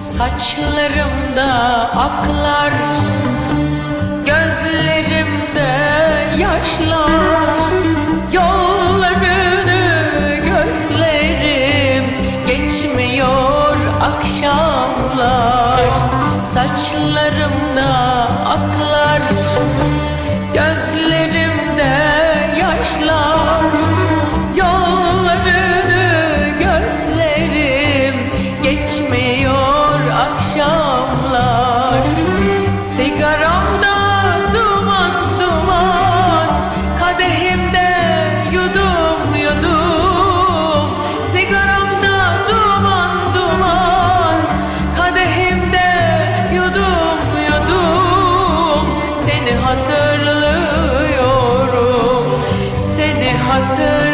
Saçlarımda aklar Gözlerimde yaşlar. Yollarını gözlerim Geçmiyor akşamlar. Saçlarımda aklar Gözlerimde doctor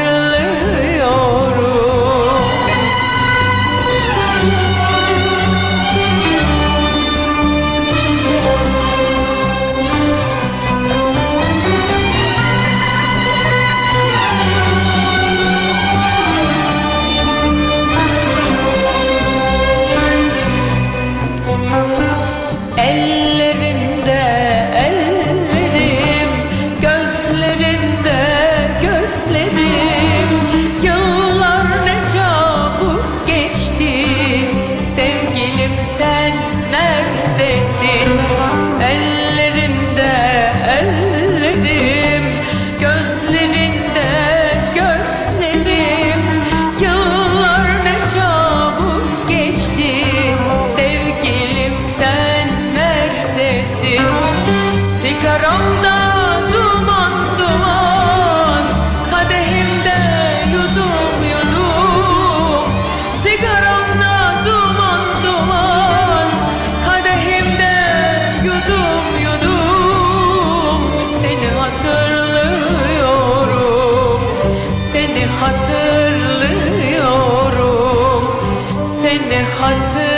Sigaramda duman duman Kadehimde yudum yudum. Sigaramda duman duman Kadehimde yudum yudum. Seni hatırlıyorum Seni hatırlıyorum. Seni hatırlıyorum.